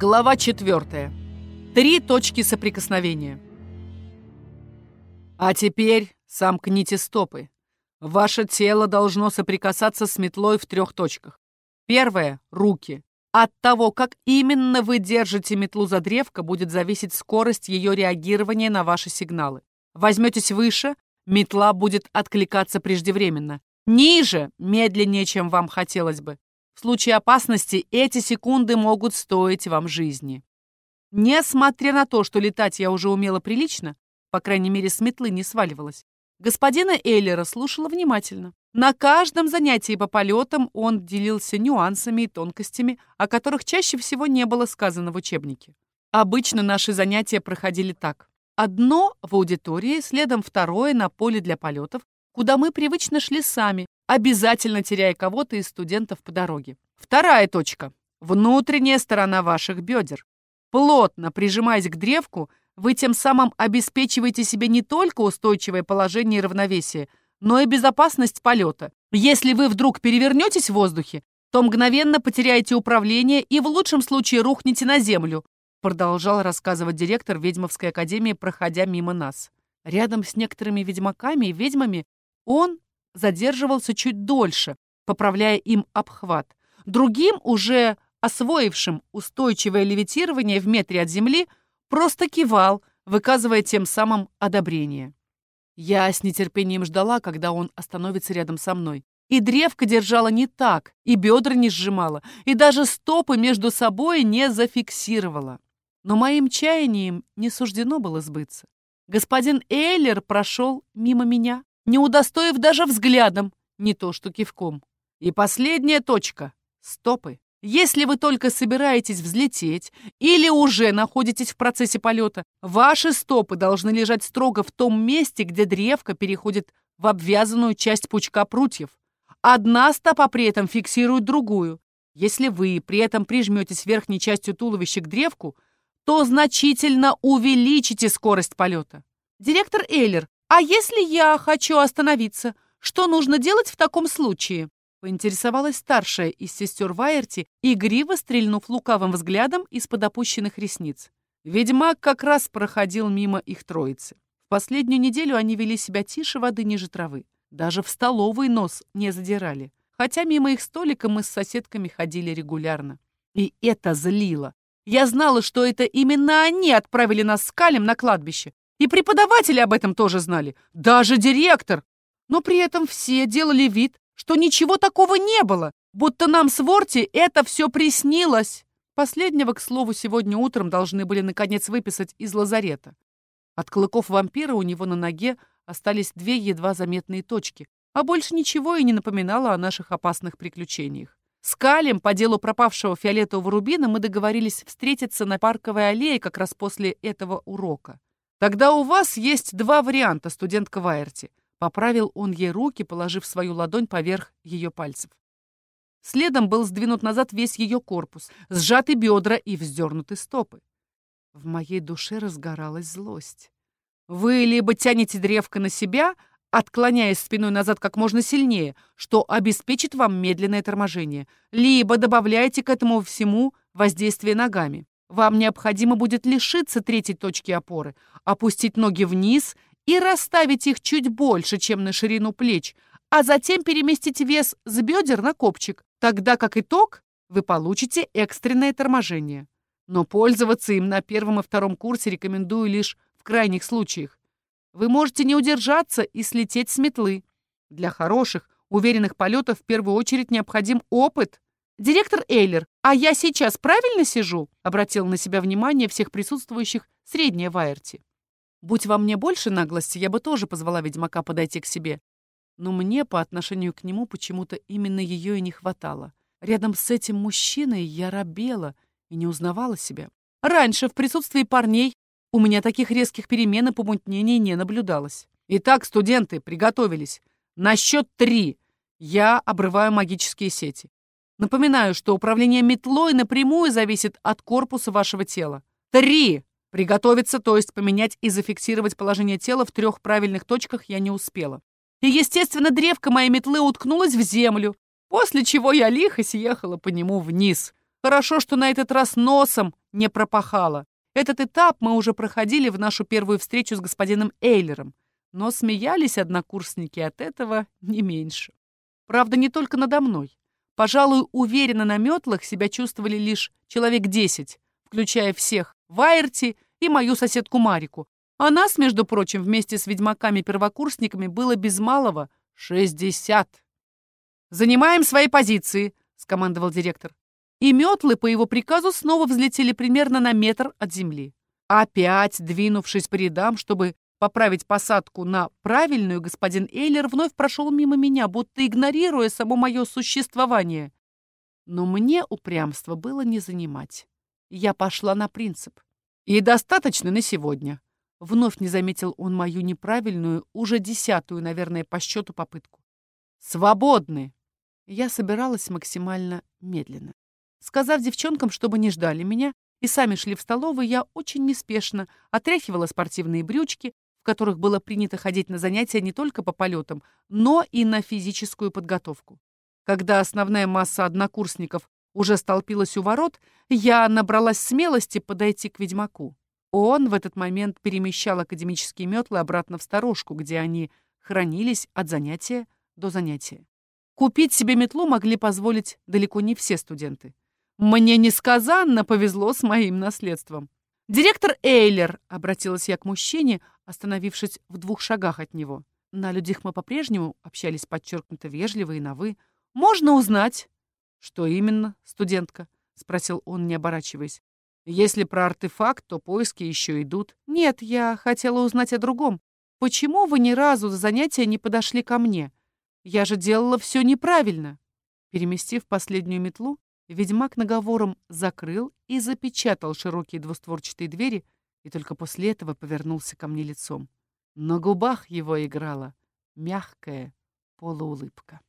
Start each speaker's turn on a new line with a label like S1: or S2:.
S1: Глава 4. Три точки соприкосновения. А теперь сомкните стопы. Ваше тело должно соприкасаться с метлой в трех точках. Первое — руки. От того, как именно вы держите метлу за древко, будет зависеть скорость ее реагирования на ваши сигналы. Возьметесь выше, метла будет откликаться преждевременно. Ниже — медленнее, чем вам хотелось бы. В случае опасности эти секунды могут стоить вам жизни. Несмотря на то, что летать я уже умела прилично, по крайней мере, с метлы не сваливалась, господина Эйлера слушала внимательно. На каждом занятии по полетам он делился нюансами и тонкостями, о которых чаще всего не было сказано в учебнике. Обычно наши занятия проходили так. Одно в аудитории, следом второе на поле для полетов, куда мы привычно шли сами, обязательно теряя кого-то из студентов по дороге. Вторая точка. Внутренняя сторона ваших бедер. Плотно прижимаясь к древку, вы тем самым обеспечиваете себе не только устойчивое положение и равновесие, но и безопасность полета. Если вы вдруг перевернетесь в воздухе, то мгновенно потеряете управление и в лучшем случае рухнете на землю, продолжал рассказывать директор Ведьмовской академии, проходя мимо нас. Рядом с некоторыми ведьмаками и ведьмами он задерживался чуть дольше, поправляя им обхват. Другим, уже освоившим устойчивое левитирование в метре от земли, просто кивал, выказывая тем самым одобрение. Я с нетерпением ждала, когда он остановится рядом со мной. И древко держала не так, и бедра не сжимала, и даже стопы между собой не зафиксировала. Но моим чаянием не суждено было сбыться. Господин Эйлер прошел мимо меня, не удостоив даже взглядом, не то что кивком. И последняя точка — стопы. Если вы только собираетесь взлететь или уже находитесь в процессе полета, ваши стопы должны лежать строго в том месте, где древко переходит в обвязанную часть пучка прутьев. Одна стопа при этом фиксирует другую. Если вы при этом прижметесь верхней частью туловища к древку, то значительно увеличите скорость полета. Директор Эйлер, а если я хочу остановиться, что нужно делать в таком случае? Поинтересовалась старшая из сестер Вайерти, игриво стрельнув лукавым взглядом из-под опущенных ресниц. Ведьмак как раз проходил мимо их троицы. В последнюю неделю они вели себя тише воды ниже травы. Даже в столовый нос не задирали. Хотя мимо их столика мы с соседками ходили регулярно. И это злило. Я знала, что это именно они отправили нас с Калем на кладбище. И преподаватели об этом тоже знали. Даже директор. Но при этом все делали вид, что ничего такого не было, будто нам с Ворти это все приснилось. Последнего, к слову, сегодня утром должны были наконец выписать из лазарета. От клыков вампира у него на ноге остались две едва заметные точки, а больше ничего и не напоминало о наших опасных приключениях. С Калем по делу пропавшего фиолетового рубина мы договорились встретиться на парковой аллее как раз после этого урока. Тогда у вас есть два варианта, студентка Вайерти. Поправил он ей руки, положив свою ладонь поверх ее пальцев. Следом был сдвинут назад весь ее корпус, сжаты бедра и вздернуты стопы. В моей душе разгоралась злость. Вы либо тянете древко на себя, отклоняясь спиной назад как можно сильнее, что обеспечит вам медленное торможение, либо добавляете к этому всему воздействие ногами. Вам необходимо будет лишиться третьей точки опоры, опустить ноги вниз и расставить их чуть больше, чем на ширину плеч, а затем переместить вес с бедер на копчик. Тогда, как итог, вы получите экстренное торможение. Но пользоваться им на первом и втором курсе рекомендую лишь в крайних случаях. Вы можете не удержаться и слететь с метлы. Для хороших, уверенных полетов в первую очередь необходим опыт. «Директор Эйлер, а я сейчас правильно сижу?» обратил на себя внимание всех присутствующих средняя Вайерти. Будь во мне больше наглости, я бы тоже позвала ведьмака подойти к себе. Но мне по отношению к нему почему-то именно ее и не хватало. Рядом с этим мужчиной я робела и не узнавала себя. Раньше в присутствии парней у меня таких резких перемен и помутнений не наблюдалось. Итак, студенты, приготовились. На счет три я обрываю магические сети. Напоминаю, что управление метлой напрямую зависит от корпуса вашего тела. Три! Приготовиться, то есть поменять и зафиксировать положение тела в трех правильных точках я не успела. И, естественно, древко моей метлы уткнулась в землю, после чего я лихо съехала по нему вниз. Хорошо, что на этот раз носом не пропахала. Этот этап мы уже проходили в нашу первую встречу с господином Эйлером, но смеялись однокурсники от этого не меньше. Правда, не только надо мной. Пожалуй, уверенно на метлах себя чувствовали лишь человек десять, включая всех, Вайерти и мою соседку Марику. А нас, между прочим, вместе с ведьмаками-первокурсниками было без малого шестьдесят. «Занимаем свои позиции», — скомандовал директор и метлы по его приказу снова взлетели примерно на метр от земли. Опять, двинувшись по рядам, чтобы поправить посадку на правильную, господин Эйлер вновь прошел мимо меня, будто игнорируя само мое существование. Но мне упрямство было не занимать. Я пошла на принцип. И достаточно на сегодня. Вновь не заметил он мою неправильную, уже десятую, наверное, по счету попытку. «Свободны!» Я собиралась максимально медленно. Сказав девчонкам, чтобы не ждали меня, и сами шли в столовую, я очень неспешно отряхивала спортивные брючки, в которых было принято ходить на занятия не только по полетам, но и на физическую подготовку. Когда основная масса однокурсников уже столпилась у ворот, я набралась смелости подойти к ведьмаку. Он в этот момент перемещал академические метлы обратно в сторожку, где они хранились от занятия до занятия. Купить себе метлу могли позволить далеко не все студенты. Мне несказанно повезло с моим наследством. «Директор Эйлер», — обратилась я к мужчине, остановившись в двух шагах от него. На людях мы по-прежнему общались подчеркнуто вежливо и на «вы». «Можно узнать?» «Что именно, студентка?» — спросил он, не оборачиваясь. «Если про артефакт, то поиски еще идут». «Нет, я хотела узнать о другом. Почему вы ни разу за занятия не подошли ко мне? Я же делала все неправильно». Переместив последнюю метлу, Ведьмак наговором закрыл и запечатал широкие двустворчатые двери и только после этого повернулся ко мне лицом. На губах его играла мягкая полуулыбка.